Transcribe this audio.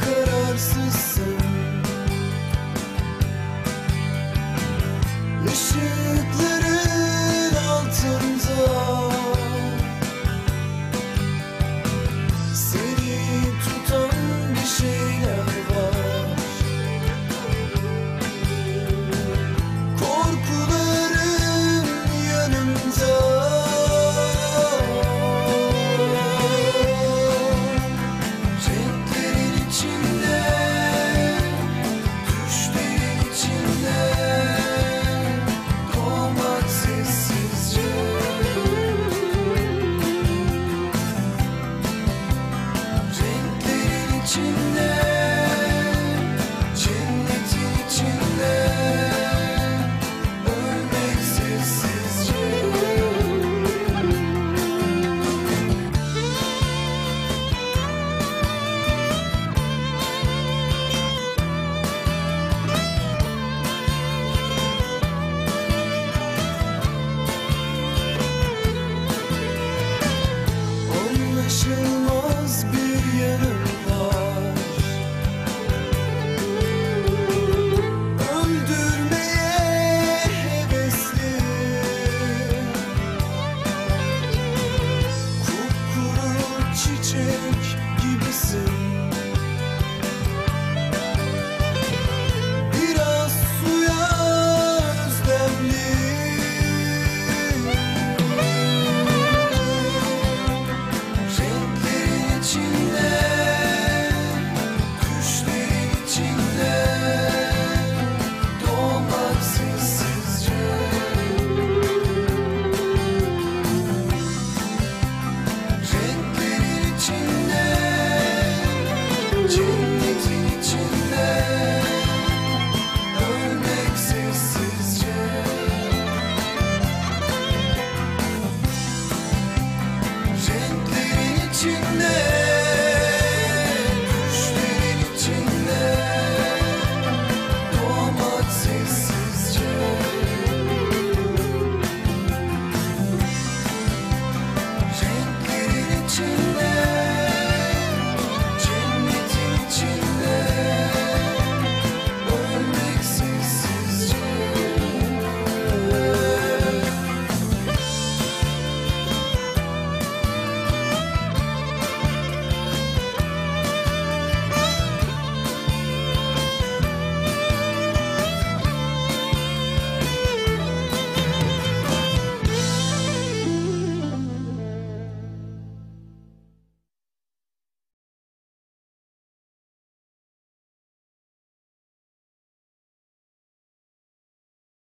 kararsızsın. to çiçek gibisin.